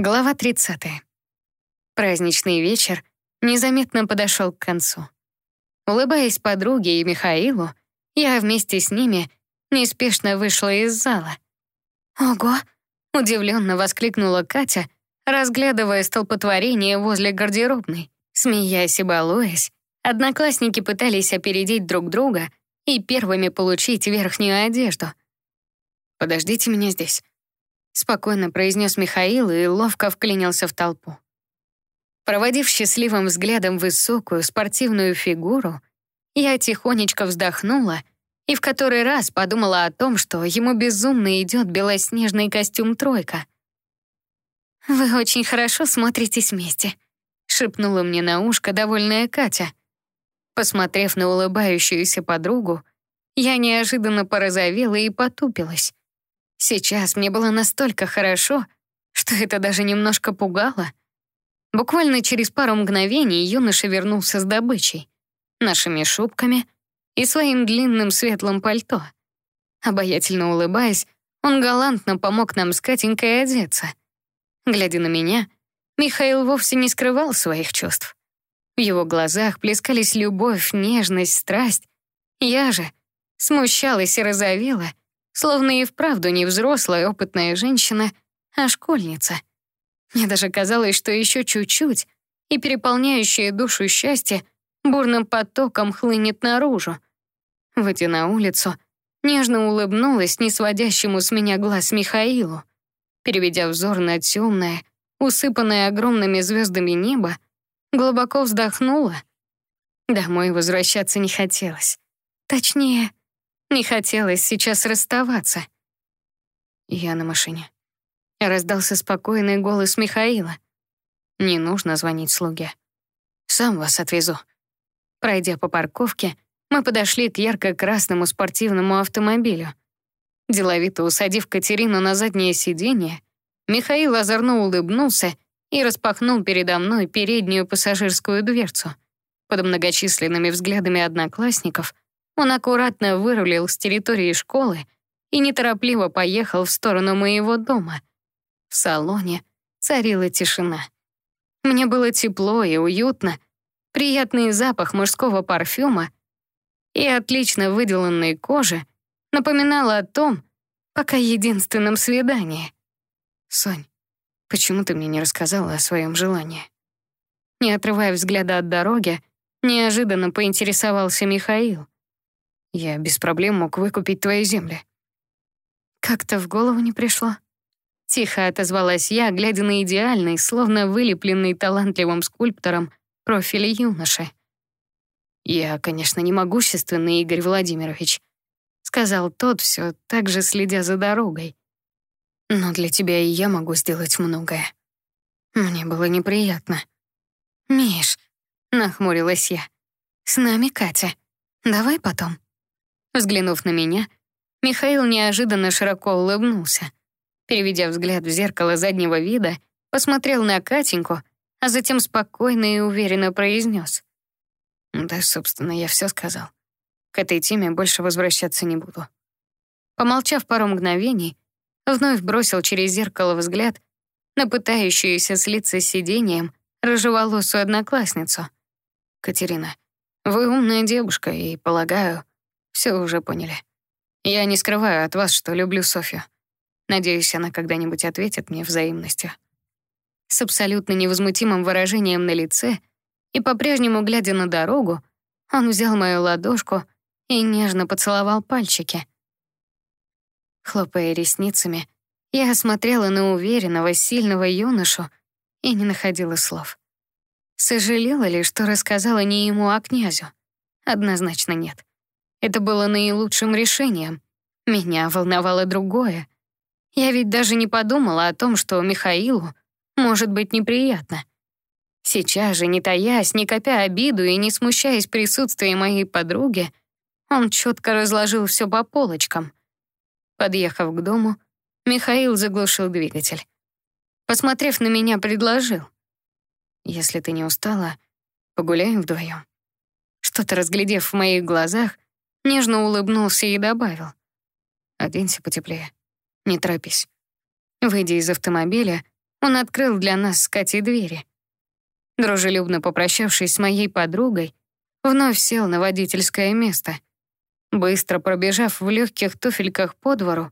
Глава 30. Праздничный вечер незаметно подошел к концу. Улыбаясь подруге и Михаилу, я вместе с ними неспешно вышла из зала. «Ого!» — удивленно воскликнула Катя, разглядывая столпотворение возле гардеробной. Смеясь и балуясь, одноклассники пытались опередить друг друга и первыми получить верхнюю одежду. «Подождите меня здесь», спокойно произнес Михаил и ловко вклинился в толпу. Проводив счастливым взглядом высокую спортивную фигуру, я тихонечко вздохнула и в который раз подумала о том, что ему безумно идет белоснежный костюм «тройка». «Вы очень хорошо смотритесь вместе», — шепнула мне на ушко довольная Катя. Посмотрев на улыбающуюся подругу, я неожиданно порозовела и потупилась. Сейчас мне было настолько хорошо, что это даже немножко пугало. Буквально через пару мгновений юноша вернулся с добычей, нашими шубками и своим длинным светлым пальто. Обаятельно улыбаясь, он галантно помог нам с Катенькой одеться. Глядя на меня, Михаил вовсе не скрывал своих чувств. В его глазах плескались любовь, нежность, страсть. Я же смущалась и розовела, словно и вправду не взрослая опытная женщина, а школьница. Мне даже казалось, что еще чуть-чуть, и переполняющее душу счастье бурным потоком хлынет наружу. Выйдя на улицу, нежно улыбнулась несводящему с меня глаз Михаилу. Переведя взор на темное, усыпанное огромными звездами небо, глубоко вздохнула. Домой возвращаться не хотелось. Точнее, не хотелось сейчас расставаться. Я на машине. Раздался спокойный голос Михаила. Не нужно звонить слуге. Сам вас отвезу. Пройдя по парковке, мы подошли к ярко-красному спортивному автомобилю. Деловито усадив Катерину на заднее сиденье, Михаил озорно улыбнулся и распахнул передо мной переднюю пассажирскую дверцу. Под многочисленными взглядами одноклассников — он аккуратно вырулил с территории школы и неторопливо поехал в сторону моего дома. В салоне царила тишина. Мне было тепло и уютно, приятный запах мужского парфюма и отлично выделанной кожи напоминал о том, пока единственном свидании. «Сонь, почему ты мне не рассказала о своем желании?» Не отрывая взгляда от дороги, неожиданно поинтересовался Михаил. Я без проблем мог выкупить твои земли». Как-то в голову не пришло. Тихо отозвалась я, глядя на идеальный, словно вылепленный талантливым скульптором, профиль юноши. «Я, конечно, не могущественный, Игорь Владимирович», сказал тот, все так же следя за дорогой. «Но для тебя и я могу сделать многое». Мне было неприятно. «Миш», — нахмурилась я, — «с нами Катя. Давай потом». Взглянув на меня, Михаил неожиданно широко улыбнулся. Переведя взгляд в зеркало заднего вида, посмотрел на Катеньку, а затем спокойно и уверенно произнес. «Да, собственно, я все сказал. К этой теме больше возвращаться не буду». Помолчав пару мгновений, вновь бросил через зеркало взгляд на пытающуюся слиться с сиденьем рыжеволосую одноклассницу. «Катерина, вы умная девушка, и, полагаю, все уже поняли. Я не скрываю от вас, что люблю Софью. Надеюсь, она когда-нибудь ответит мне взаимностью. С абсолютно невозмутимым выражением на лице и по-прежнему глядя на дорогу, он взял мою ладошку и нежно поцеловал пальчики. Хлопая ресницами, я осмотрела на уверенного, сильного юношу и не находила слов. Сожалела ли, что рассказала не ему, а князю? Однозначно нет. Это было наилучшим решением. Меня волновало другое. Я ведь даже не подумала о том, что Михаилу может быть неприятно. Сейчас же, не таясь, не копя обиду и не смущаясь присутствия моей подруги, он четко разложил все по полочкам. Подъехав к дому, Михаил заглушил двигатель. Посмотрев на меня, предложил. «Если ты не устала, погуляем вдвоем». Что-то разглядев в моих глазах, Нежно улыбнулся и добавил. «Оденься потеплее. Не торопись». Выйдя из автомобиля, он открыл для нас с Катей двери. Дружелюбно попрощавшись с моей подругой, вновь сел на водительское место. Быстро пробежав в легких туфельках по двору,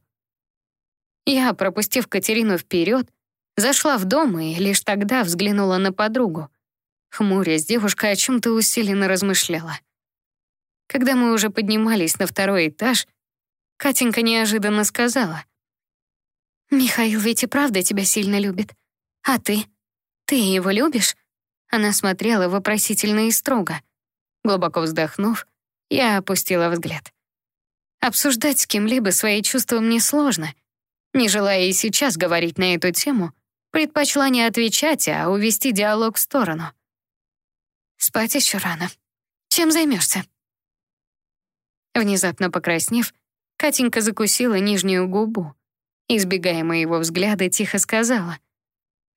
я, пропустив Катерину вперед, зашла в дом и лишь тогда взглянула на подругу. Хмурясь, девушка о чем-то усиленно размышляла. Когда мы уже поднимались на второй этаж, Катенька неожиданно сказала. «Михаил ведь и правда тебя сильно любит. А ты? Ты его любишь?» Она смотрела вопросительно и строго. Глубоко вздохнув, я опустила взгляд. Обсуждать с кем-либо свои чувства мне сложно. Не желая и сейчас говорить на эту тему, предпочла не отвечать, а увести диалог в сторону. Спать еще рано. Чем займешься? Внезапно покраснев, Катенька закусила нижнюю губу. Избегая моего взгляда, тихо сказала.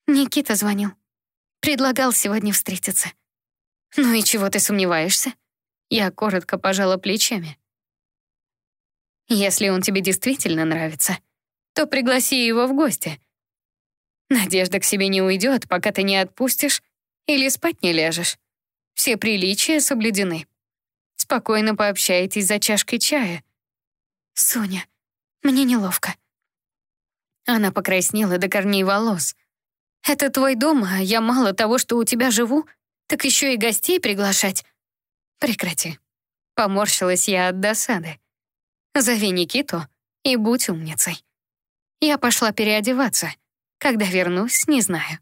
Никита звонил. Предлагал сегодня встретиться. Ну и чего ты сомневаешься? Я коротко пожала плечами. Если он тебе действительно нравится, то пригласи его в гости. Надежда к себе не уйдет, пока ты не отпустишь или спать не ляжешь. Все приличия соблюдены. Спокойно пообщаетесь за чашкой чая. Соня, мне неловко. Она покраснела до корней волос. Это твой дом, а я мало того, что у тебя живу, так еще и гостей приглашать. Прекрати. Поморщилась я от досады. Зови Никиту и будь умницей. Я пошла переодеваться. Когда вернусь, не знаю.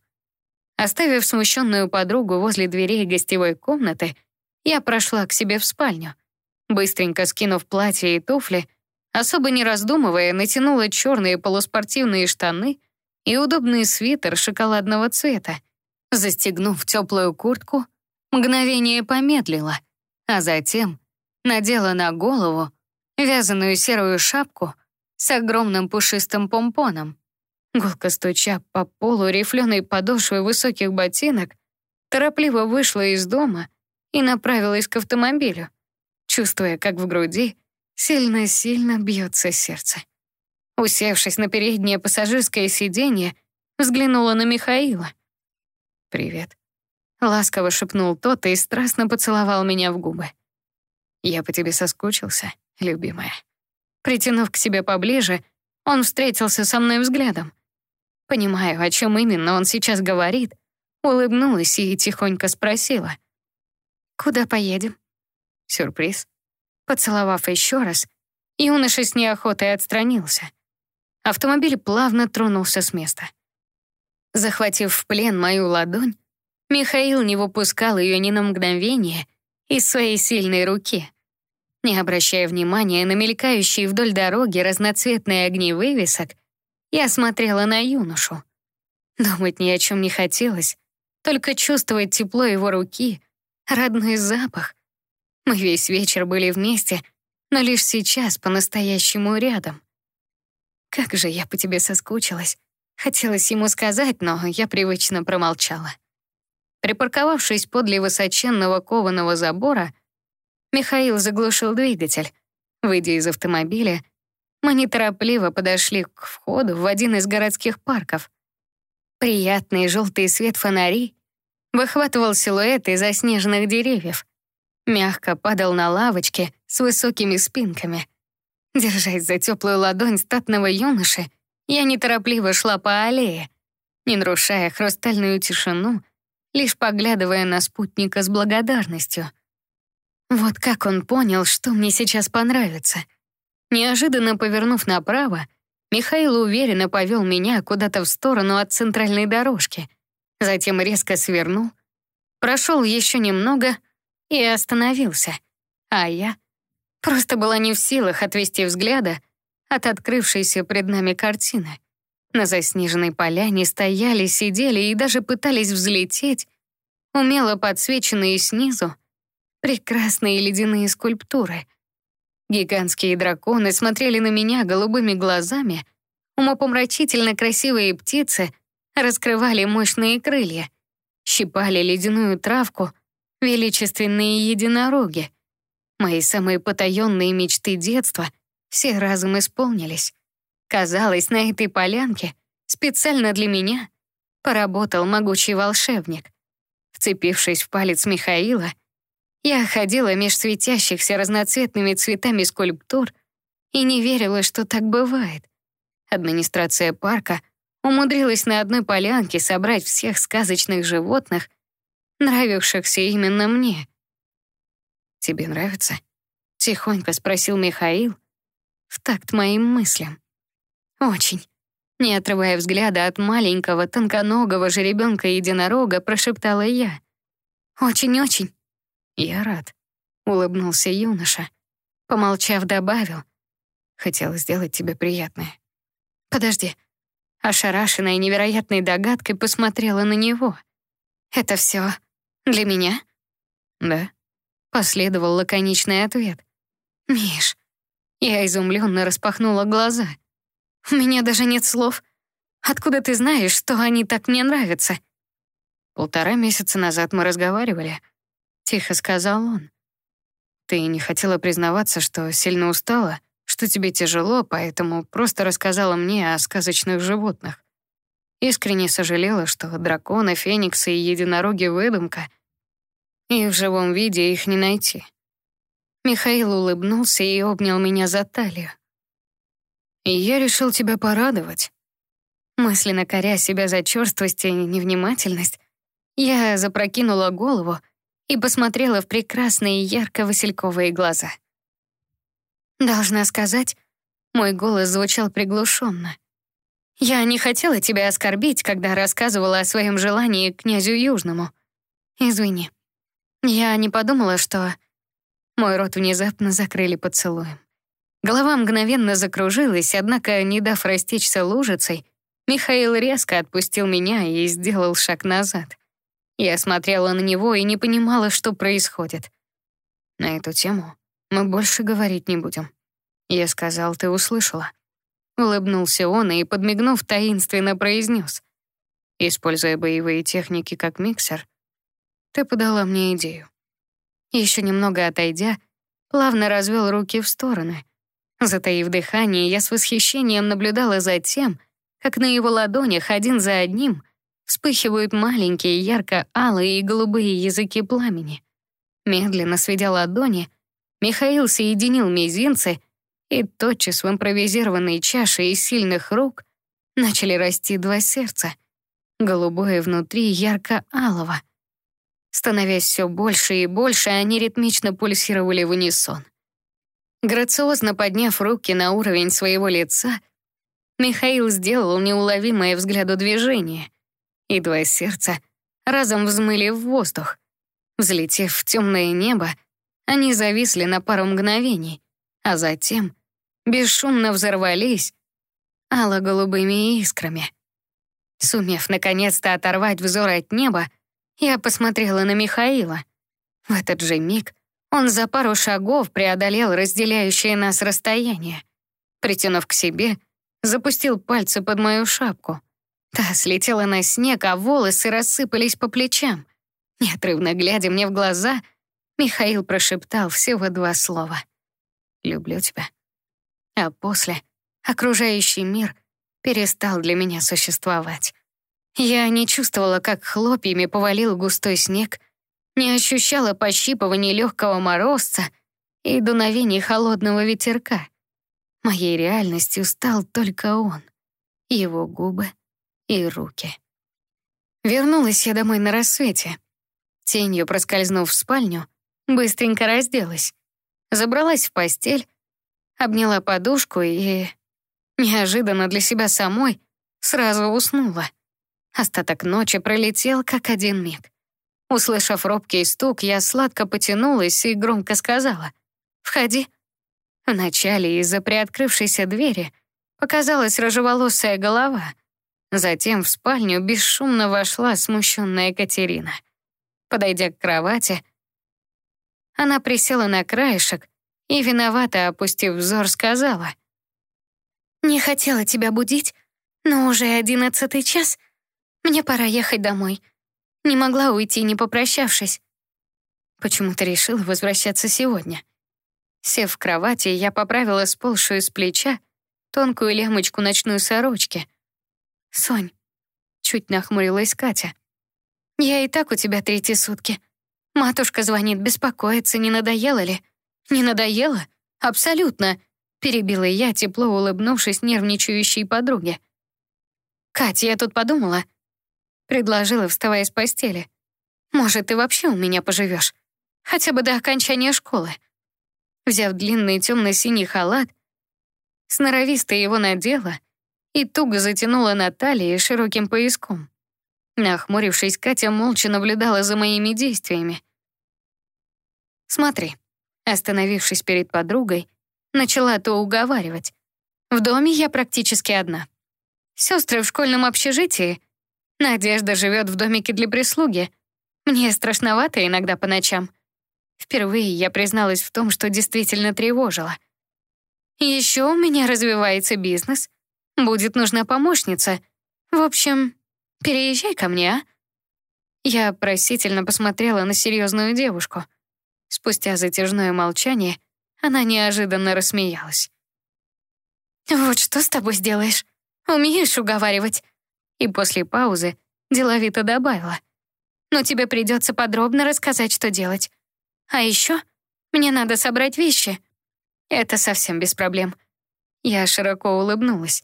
Оставив смущенную подругу возле дверей гостевой комнаты, я прошла к себе в спальню. Быстренько скинув платье и туфли, особо не раздумывая, натянула черные полуспортивные штаны и удобный свитер шоколадного цвета. Застегнув теплую куртку, мгновение помедлила, а затем надела на голову вязаную серую шапку с огромным пушистым помпоном. Гулко стуча по полу рифленой подошвы высоких ботинок, торопливо вышла из дома и направилась к автомобилю, чувствуя, как в груди сильно-сильно бьется сердце. Усевшись на переднее пассажирское сиденье, взглянула на Михаила. «Привет», — ласково шепнул тот и страстно поцеловал меня в губы. «Я по тебе соскучился, любимая». Притянув к себе поближе, он встретился со мной взглядом. Понимаю, о чем именно он сейчас говорит, улыбнулась и тихонько спросила. «Куда поедем?» Сюрприз. Поцеловав еще раз, юноша с неохотой отстранился. Автомобиль плавно тронулся с места. Захватив в плен мою ладонь, Михаил не выпускал ее ни на мгновение из своей сильной руки. Не обращая внимания на мелькающие вдоль дороги разноцветные огни вывесок, я смотрела на юношу. Думать ни о чем не хотелось, только чувствовать тепло его руки, родной запах. Мы весь вечер были вместе, но лишь сейчас по-настоящему рядом. Как же я по тебе соскучилась. Хотелось ему сказать, но я привычно промолчала. Припарковавшись подле высоченного кованого забора, Михаил заглушил двигатель. Выйдя из автомобиля, мы неторопливо подошли к входу в один из городских парков. Приятный желтый свет фонарей выхватывал силуэты заснеженных деревьев, мягко падал на лавочки с высокими спинками — Держась за теплую ладонь статного юноши, я неторопливо шла по аллее, не нарушая хрустальную тишину, лишь поглядывая на спутника с благодарностью. Вот как он понял, что мне сейчас понравится. Неожиданно повернув направо, Михаил уверенно повел меня куда-то в сторону от центральной дорожки, затем резко свернул, прошел еще немного и остановился, а я — Просто была не в силах отвести взгляда от открывшейся пред нами картины. На заснеженной поляне стояли, сидели и даже пытались взлететь, умело подсвеченные снизу, прекрасные ледяные скульптуры. Гигантские драконы смотрели на меня голубыми глазами, умопомрачительно красивые птицы раскрывали мощные крылья, щипали ледяную травку, величественные единороги — Мои самые потаенные мечты детства все разом исполнились. Казалось, на этой полянке, специально для меня, поработал могучий волшебник. Вцепившись в палец Михаила, я ходила меж светящихся разноцветными цветами скульптур и не верила, что так бывает. Администрация парка умудрилась на одной полянке собрать всех сказочных животных, нравившихся именно мне. «Тебе нравится?» — тихонько спросил Михаил в такт моим мыслям. «Очень». Не отрывая взгляда от маленького, тонконогого жеребенка-единорога, прошептала я. «Очень-очень». «Я рад», — улыбнулся юноша. Помолчав, добавил. «Хотела сделать тебе приятное». «Подожди». Ошарашенная невероятной догадкой посмотрела на него. «Это все для меня?» «Да», — последовал лаконичный ответ. «Миш». Я изумленно распахнула глаза. «У меня даже нет слов. Откуда ты знаешь, что они так мне нравятся?» «Полтора месяца назад мы разговаривали», — тихо сказал он. «Ты не хотела признаваться, что сильно устала, что тебе тяжело, поэтому просто рассказала мне о сказочных животных. Искренне сожалела, что драконы, фениксы и единороги — выдумка, и в живом виде их не найти». Михаил улыбнулся и обнял меня за талию. «И я решил тебя порадовать». Мысленно коря себя за черствость и невнимательность, я запрокинула голову и посмотрела в прекрасные ярко-васильковые глаза. Должна сказать, мой голос звучал приглушенно. Я не хотела тебя оскорбить, когда рассказывала о своем желании князю Южному. Извини. Я не подумала, что... Мой рот внезапно закрыли поцелуем. Голова мгновенно закружилась, однако, не дав растечься лужицей, Михаил резко отпустил меня и сделал шаг назад. Я смотрела на него и не понимала, что происходит. На эту тему мы больше говорить не будем. Я сказал, ты услышала. Улыбнулся он и, подмигнув, таинственно произнес. Используя боевые техники как миксер, ты подала мне идею. Еще немного отойдя, плавно развел руки в стороны. Затаив дыхание, я с восхищением наблюдала за тем, как на его ладонях один за одним вспыхивают маленькие ярко-алые и голубые языки пламени. Медленно сведя ладони, Михаил соединил мизинцы, и тотчас в импровизированной чаше из сильных рук начали расти два сердца, голубое внутри ярко-алого. Становясь все больше и больше, они ритмично пульсировали в унисон. Грациозно подняв руки на уровень своего лица, Михаил сделал неуловимое взгляду движение, и два сердца разом взмыли в воздух. Взлетев в темное небо, они зависли на пару мгновений, а затем бесшумно взорвались ало-голубыми искрами. Сумев наконец-то оторвать взор от неба, я посмотрела на Михаила. В этот же миг он за пару шагов преодолел разделяющее нас расстояние. Притянув к себе, запустил пальцы под мою шапку. Та слетела на снег, а волосы рассыпались по плечам. Неотрывно глядя мне в глаза, Михаил прошептал всего два слова. «Люблю тебя». А после окружающий мир перестал для меня существовать. Я не чувствовала, как хлопьями повалил густой снег, не ощущала пощипывания легкого морозца и дуновений холодного ветерка. Моей реальностью стал только он, его губы и руки. Вернулась я домой на рассвете. Тенью проскользнув в спальню, быстренько разделась. Забралась в постель, обняла подушку и, неожиданно для себя самой, сразу уснула. Остаток ночи пролетел, как один миг. Услышав робкий стук, я сладко потянулась и громко сказала «Входи». Вначале из-за приоткрывшейся двери показалась рыжеволосая голова. Затем в спальню бесшумно вошла смущенная Катерина. Подойдя к кровати, она присела на краешек и, виновато опустив взор, сказала «Не хотела тебя будить, но уже одиннадцатый час — мне пора ехать домой. Не могла уйти, не попрощавшись. Почему ты решила возвращаться сегодня? Сев в кровати, я поправила сползшую с плеча тонкую лямочку ночной сорочки. «Сонь, Чуть нахмурилась Катя. «Я и так у тебя третьи сутки. Матушка звонит, беспокоится, не надоело ли?» «Не надоело? Абсолютно!» Перебила я, тепло улыбнувшись нервничающей подруге. «Катя, я тут подумала». Предложила, вставая с постели. «Может, ты вообще у меня поживешь? Хотя бы до окончания школы». Взяв длинный темно-синий халат, сноровисто его надела и туго затянула на талии широким пояском. Нахмурившись, Катя молча наблюдала за моими действиями. «Смотри», остановившись перед подругой, начала то уговаривать. «В доме я практически одна. Сестры в школьном общежитии. Надежда живет в домике для прислуги. Мне страшновато иногда по ночам. Впервые я призналась в том, что действительно тревожила. Еще у меня развивается бизнес. Будет нужна помощница. В общем, переезжай ко мне, а? Я просительно посмотрела на серьезную девушку. Спустя затяжное молчание она неожиданно рассмеялась. «Вот что с тобой сделаешь? Умеешь уговаривать?» И после паузы деловито добавила. «Но тебе придется подробно рассказать, что делать. А еще мне надо собрать вещи. Это совсем без проблем. Я широко улыбнулась.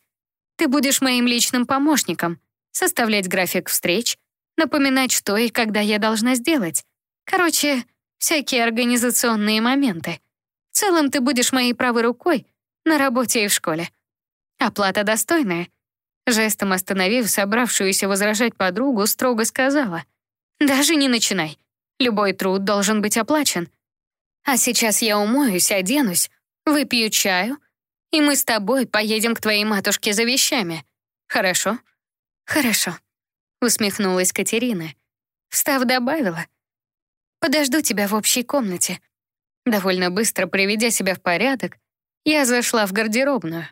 Ты будешь моим личным помощником, составлять график встреч, напоминать, что и когда я должна сделать. Короче, всякие организационные моменты. В целом ты будешь моей правой рукой на работе и в школе. Оплата достойная. Жестом остановив собравшуюся возражать подругу, строго сказала. «Даже не начинай. Любой труд должен быть оплачен. А сейчас я умоюсь, оденусь, выпью чаю, и мы с тобой поедем к твоей матушке за вещами. Хорошо?» «Хорошо», — усмехнулась Катерина. Встав, добавила. «Подожду тебя в общей комнате». Довольно быстро приведя себя в порядок, я зашла в гардеробную.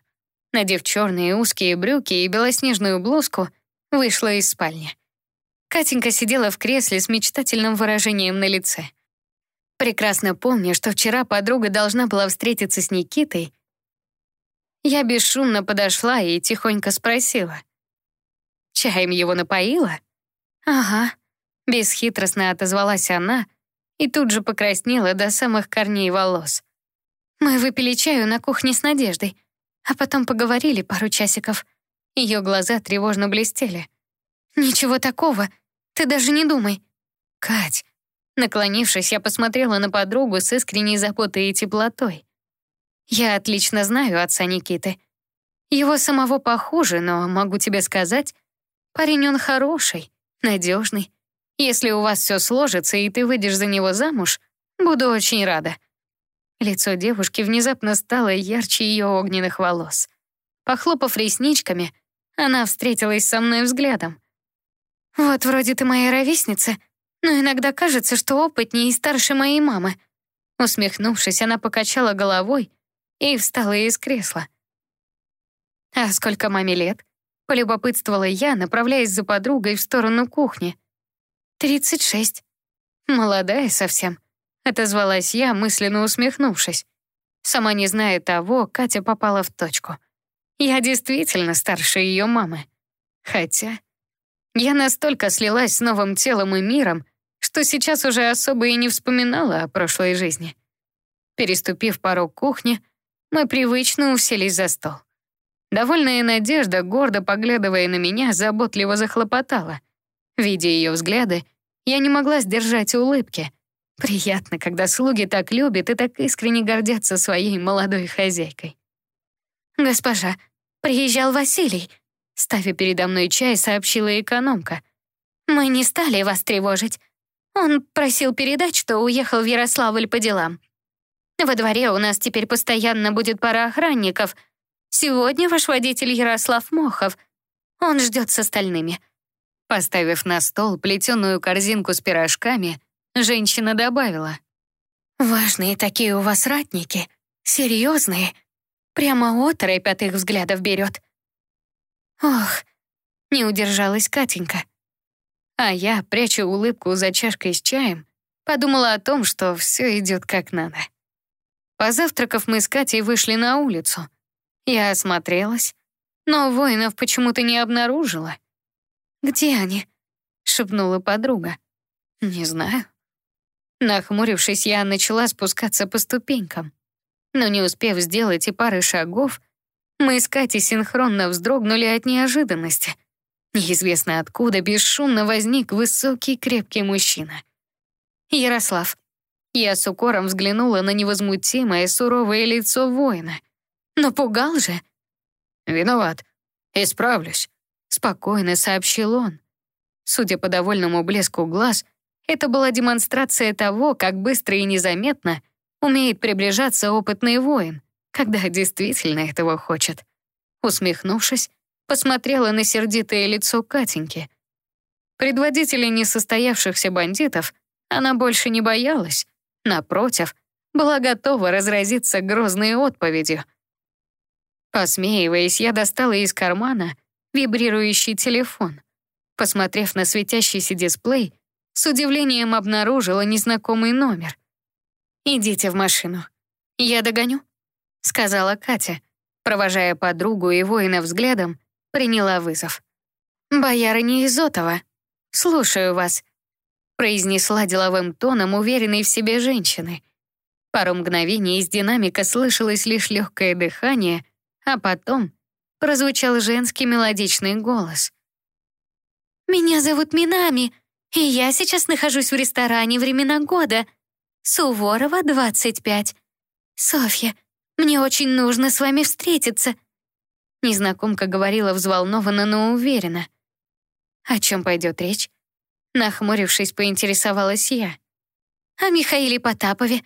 Надев черные узкие брюки и белоснежную блузку, вышла из спальни. Катенька сидела в кресле с мечтательным выражением на лице. Прекрасно помня, что вчера подруга должна была встретиться с Никитой, я бесшумно подошла и тихонько спросила. «Чаем его напоила?» «Ага», — бесхитростно отозвалась она и тут же покраснела до самых корней волос. «Мы выпили чаю на кухне с Надеждой, а потом поговорили пару часиков. Ее глаза тревожно блестели. «Ничего такого», ты даже не думай. Кать. Наклонившись, я посмотрела на подругу с искренней заботой и теплотой. Я отлично знаю отца Никиты. Его самого похуже, но могу тебе сказать, парень он хороший, надежный. Если у вас все сложится, и ты выйдешь за него замуж, буду очень рада». Лицо девушки внезапно стало ярче ее огненных волос. Похлопав ресничками, она встретилась со мной взглядом. «Вот вроде ты моя ровесница, но иногда кажется, что опытнее и старше моей мамы». Усмехнувшись, она покачала головой и встала из кресла. «А сколько маме лет?» — полюбопытствовала я, направляясь за подругой в сторону кухни. «Тридцать шесть». «Молодая совсем», — отозвалась я, мысленно усмехнувшись. Сама не зная того, Катя попала в точку. Я действительно старше ее мамы. Хотя... Я настолько слилась с новым телом и миром, что сейчас уже особо и не вспоминала о прошлой жизни. Переступив порог кухни, мы привычно уселись за стол. Довольная Надежда, гордо поглядывая на меня, заботливо захлопотала. Видя ее взгляды, я не могла сдержать улыбки. Приятно, когда слуги так любят и так искренне гордятся своей молодой хозяйкой. «Госпожа, приезжал Василий», Ставя передо мной чай, сообщила экономка. «Мы не стали вас тревожить. Он просил передать, что уехал в Ярославль по делам. Во дворе у нас теперь постоянно будет пара охранников. Сегодня ваш водитель Ярослав Мохов. Он ждет с остальными». Поставив на стол плетеную корзинку с пирожками, женщина добавила. «Важные такие у вас ратники. Серьезные. Прямо оторопь от их взглядов берет. Ох, не удержалась Катенька. А я, пряча улыбку за чашкой с чаем, подумала о том, что все идет как надо. Позавтракав, мы с Катей вышли на улицу. Я осмотрелась, но воинов почему-то не обнаружила. «Где они?» — шепнула подруга. «Не знаю». Нахмурившись, я начала спускаться по ступенькам. Но не успев сделать и пары шагов, мы с Катей синхронно вздрогнули от неожиданности. Неизвестно откуда бесшумно возник высокий крепкий мужчина. Ярослав. Я с укором взглянула на невозмутимое суровое лицо воина. Напугал же. «Виноват. Исправлюсь», — спокойно сообщил он. Судя по довольному блеску глаз, это была демонстрация того, как быстро и незаметно умеет приближаться опытный воин, когда действительно этого хочет. Усмехнувшись, посмотрела на сердитое лицо Катеньки. Предводителя несостоявшихся бандитов она больше не боялась, напротив, была готова разразиться грозной отповедью. Посмеиваясь, я достала из кармана вибрирующий телефон. Посмотрев на светящийся дисплей, с удивлением обнаружила незнакомый номер. «Идите в машину. Я догоню», — сказала Катя. Провожая подругу и воина взглядом, приняла вызов. «Боярыня Изотова, слушаю вас», — произнесла деловым тоном уверенной в себе женщины. Пару мгновений из динамика слышалось лишь легкое дыхание, а потом прозвучал женский мелодичный голос. «Меня зовут Минами», и я сейчас нахожусь в ресторане «Времена года». Суворова, 25. Софья, мне очень нужно с вами встретиться». Незнакомка говорила взволнованно, но уверенно. О чем пойдет речь? Нахмурившись, поинтересовалась я. О Михаиле Потапове.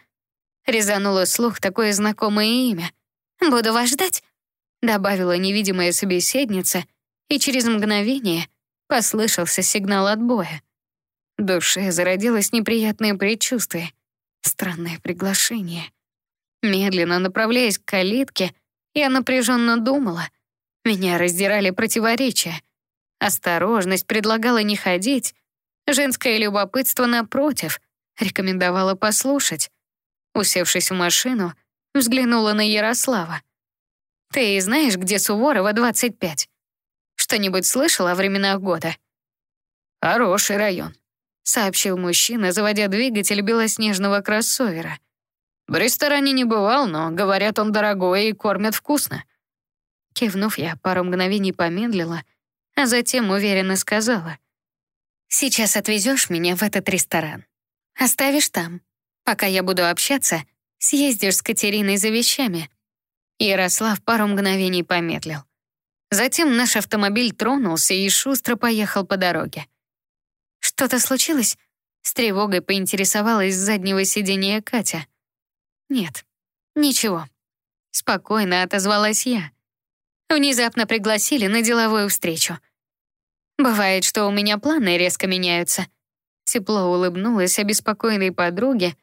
Резануло слух такое знакомое имя. «Буду вас ждать», — добавила невидимая собеседница, и через мгновение послышался сигнал отбоя. Душе зародилось неприятное предчувствие. Странное приглашение. Медленно направляясь к калитке, я напряженно думала. Меня раздирали противоречия. Осторожность предлагала не ходить. Женское любопытство, напротив, рекомендовала послушать. Усевшись в машину, взглянула на Ярослава. «Ты знаешь, где Суворова, 25? Что-нибудь слышала о временах года?» «Хороший район», сообщил мужчина, заводя двигатель белоснежного кроссовера. В ресторане не бывал, но, говорят, он дорогой и кормят вкусно. Кивнув, я пару мгновений помедлила, а затем уверенно сказала. «Сейчас отвезешь меня в этот ресторан. Оставишь там. Пока я буду общаться, съездишь с Катериной за вещами». Ярослав пару мгновений помедлил. Затем наш автомобиль тронулся и шустро поехал по дороге. «Что-то случилось?» С тревогой поинтересовалась с заднего сиденья Катя. «Нет, ничего». Спокойно отозвалась я. Внезапно пригласили на деловую встречу. Бывает, что у меня планы резко меняются. Тепло улыбнулась обеспокоенной подруге.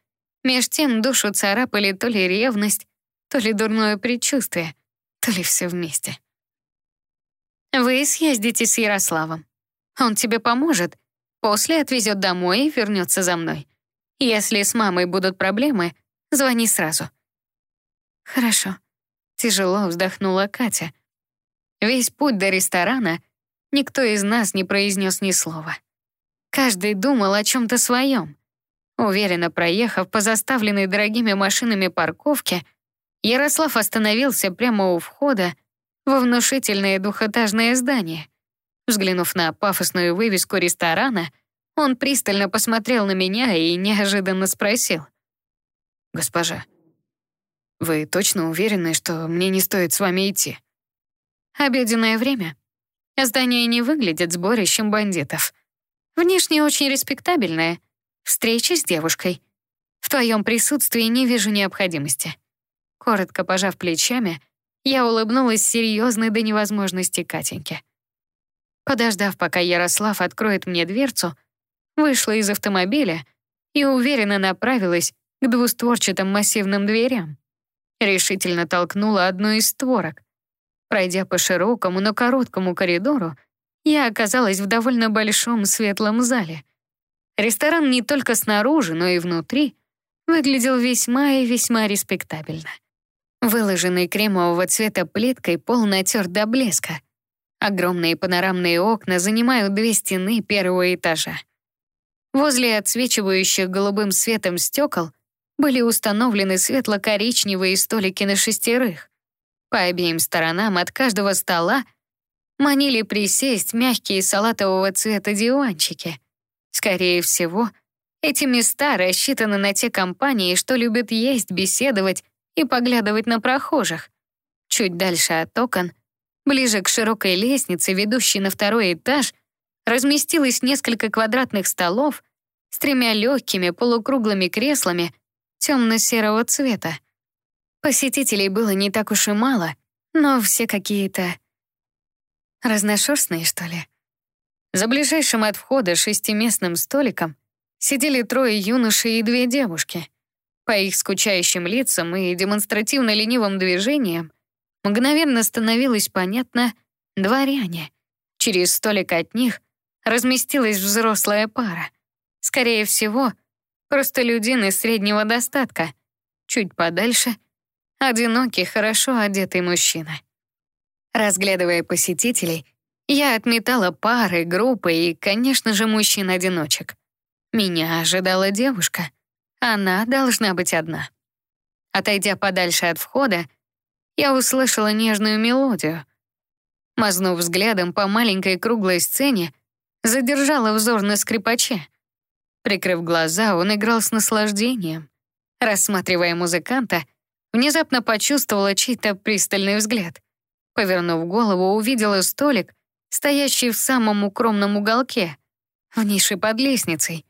Меж тем душу царапали то ли ревность, то ли дурное предчувствие, то ли все вместе. Вы съездите с Ярославом. Он тебе поможет, После отвезет домой и вернется за мной. Если с мамой будут проблемы, звони сразу». «Хорошо», — тяжело вздохнула Катя. Весь путь до ресторана никто из нас не произнес ни слова. Каждый думал о чем-то своем. Уверенно проехав по заставленной дорогими машинами парковке, Ярослав остановился прямо у входа во внушительное двухэтажное здание. Взглянув на пафосную вывеску ресторана, он пристально посмотрел на меня и неожиданно спросил. «Госпожа, вы точно уверены, что мне не стоит с вами идти?» «Обеденное время. Здание не выглядит сборищем бандитов. Внешне очень респектабельное. Встреча с девушкой. В твоем присутствии не вижу необходимости». Коротко пожав плечами, я улыбнулась серьезной до невозможности Катеньке. Подождав, пока Ярослав откроет мне дверцу, вышла из автомобиля и уверенно направилась к двустворчатым массивным дверям. Решительно толкнула одну из створок. Пройдя по широкому, но короткому коридору, я оказалась в довольно большом светлом зале. Ресторан не только снаружи, но и внутри выглядел весьма и весьма респектабельно. Выложенный кремового цвета плиткой пол натер до блеска — Огромные панорамные окна занимают две стены первого этажа. Возле отсвечивающих голубым светом стекол были установлены светло-коричневые столики на шестерых. По обеим сторонам от каждого стола манили присесть мягкие салатового цвета диванчики. Скорее всего, эти места рассчитаны на те компании, что любят есть, беседовать и поглядывать на прохожих. Чуть дальше от окон, ближе к широкой лестнице, ведущей на второй этаж, разместилось несколько квадратных столов с тремя легкими полукруглыми креслами темно-серого цвета. Посетителей было не так уж и мало, но все какие-то разношерстные, что ли. За ближайшим от входа шестиместным столиком сидели трое юношей и две девушки. По их скучающим лицам и демонстративно ленивым движениям мгновенно становилось понятно дворяне. Через столик от них разместилась взрослая пара. Скорее всего, простолюдины среднего достатка. Чуть подальше — одинокий, хорошо одетый мужчина. Разглядывая посетителей, я отметала пары, группы и, конечно же, мужчин-одиночек. Меня ожидала девушка. Она должна быть одна. Отойдя подальше от входа, я услышала нежную мелодию. Мазнув взглядом по маленькой круглой сцене, задержала взор на скрипаче. Прикрыв глаза, он играл с наслаждением. Рассматривая музыканта, внезапно почувствовала чей-то пристальный взгляд. Повернув голову, увидела столик, стоящий в самом укромном уголке, в нише под лестницей.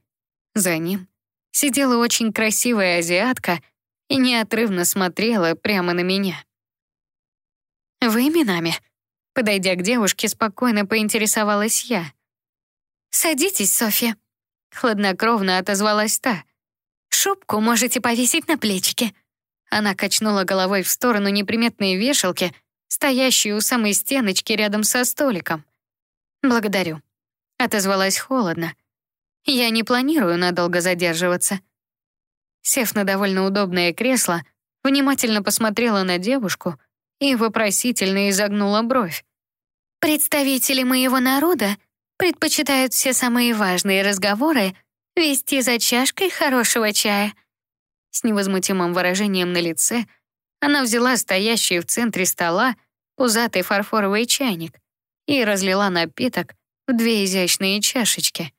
За ним сидела очень красивая азиатка и неотрывно смотрела прямо на меня. «Вы именами?» Подойдя к девушке, спокойно поинтересовалась я. «Садитесь, Софья», Хладнокровно отозвалась та. «Шубку можете повесить на плечики». Она качнула головой в сторону неприметной вешалки, стоящей у самой стеночки рядом со столиком. «Благодарю», — отозвалась холодно. «Я не планирую надолго задерживаться». Сев на довольно удобное кресло, внимательно посмотрела на девушку и вопросительно изогнула бровь. «Представители моего народа предпочитают все самые важные разговоры вести за чашкой хорошего чая. С невозмутимым выражением на лице она взяла стоящий в центре стола пузатый фарфоровый чайник и разлила напиток в две изящные чашечки.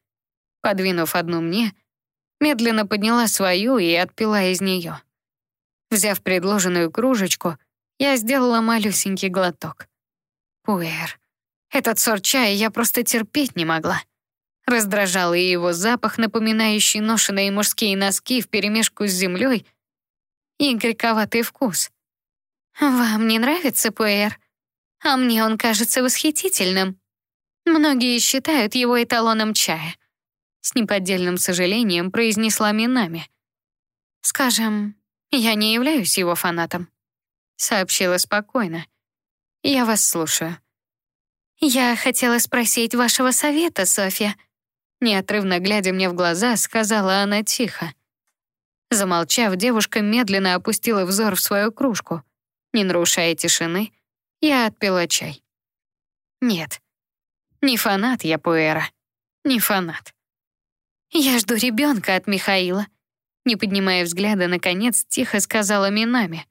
Подвинув одну мне, медленно подняла свою и отпила из нее. Взяв предложенную кружечку, я сделала малюсенький глоток. Пуэр. Этот сорт чая я просто терпеть не могла. Раздражал и его запах, напоминающий ношеные мужские носки вперемешку с землей, и горьковатый вкус. «Вам не нравится пуэр? А мне он кажется восхитительным. Многие считают его эталоном чая», — с неподдельным сожалением произнесла Минами. «Скажем, я не являюсь его фанатом», — сообщила спокойно. «Я вас слушаю». «Я хотела спросить вашего совета, Софья», неотрывно глядя мне в глаза, сказала она тихо. Замолчав, девушка медленно опустила взор в свою кружку. Не нарушая тишины, я отпила чай. Нет, не фанат я Пуэра, не фанат. Я жду ребенка от Михаила. Не поднимая взгляда, наконец, тихо сказала Минами.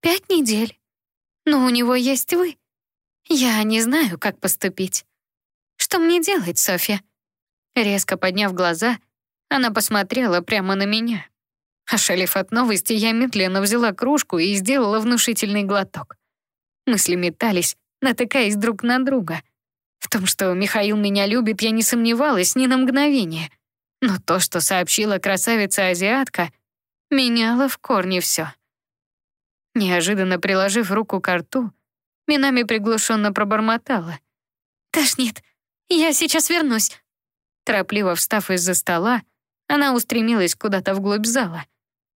«Пять недель. Но у него есть вы. Я не знаю, как поступить. Что мне делать, Софья? Резко подняв глаза, она посмотрела прямо на меня. Ошалев от новости, я медленно взяла кружку и сделала внушительный глоток. Мысли метались, натыкаясь друг на друга. В том, что Михаил меня любит, я не сомневалась ни на мгновение. Но то, что сообщила красавица-азиатка, меняло в корне все. Неожиданно приложив руку к рту, Минами приглушенно пробормотала. «Тошнит. Я сейчас вернусь». Торопливо встав из-за стола, она устремилась куда-то вглубь зала.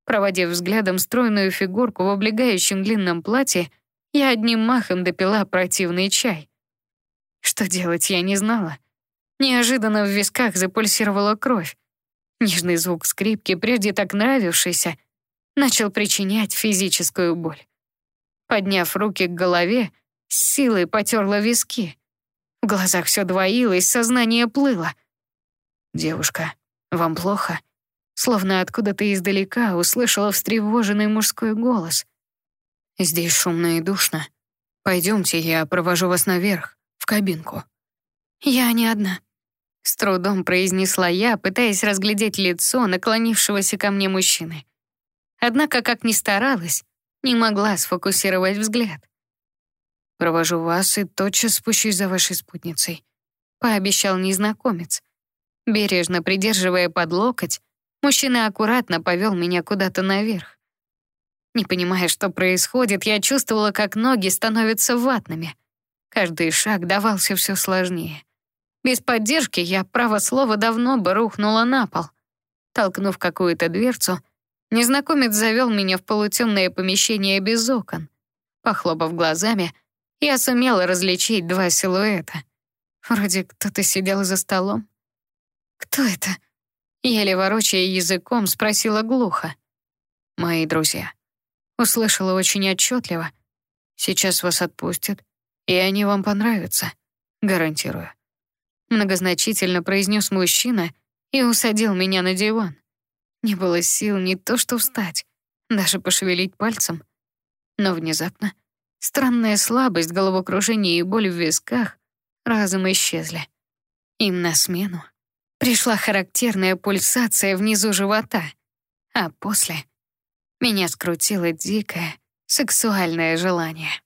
Проводив взглядом стройную фигурку в облегающем длинном платье, я одним махом допила противный чай. Что делать, я не знала. Неожиданно в висках запульсировала кровь. Нежный звук скрипки, прежде так нравившийся, начал причинять физическую боль. Подняв руки к голове, с силой потерла виски. В глазах все двоилось, сознание плыло. «Девушка, вам плохо?» Словно откуда-то издалека услышала встревоженный мужской голос. «Здесь шумно и душно. Пойдемте, я провожу вас наверх, в кабинку». «Я не одна», — с трудом произнесла я, пытаясь разглядеть лицо наклонившегося ко мне мужчины. Однако, как ни старалась, не могла сфокусировать взгляд. «Провожу вас и тотчас спущусь за вашей спутницей», — пообещал незнакомец. Бережно придерживая под локоть, мужчина аккуратно повел меня куда-то наверх. Не понимая, что происходит, я чувствовала, как ноги становятся ватными. Каждый шаг давался все сложнее. Без поддержки я, право слова, давно бы рухнула на пол. Толкнув какую-то дверцу, незнакомец завел меня в полутемное помещение без окон. Похлопав глазами, я сумела различить два силуэта. Вроде кто-то сидел за столом. «Кто это?» Еле ворочая языком, спросила глухо. «Мои друзья». Услышала очень отчетливо. «Сейчас вас отпустят, и они вам понравятся. Гарантирую». Многозначительно произнес мужчина и усадил меня на диван. Не было сил не то что встать, даже пошевелить пальцем. Но внезапно странная слабость, головокружение и боль в висках разом исчезли. Им на смену пришла характерная пульсация внизу живота, а после меня скрутило дикое сексуальное желание.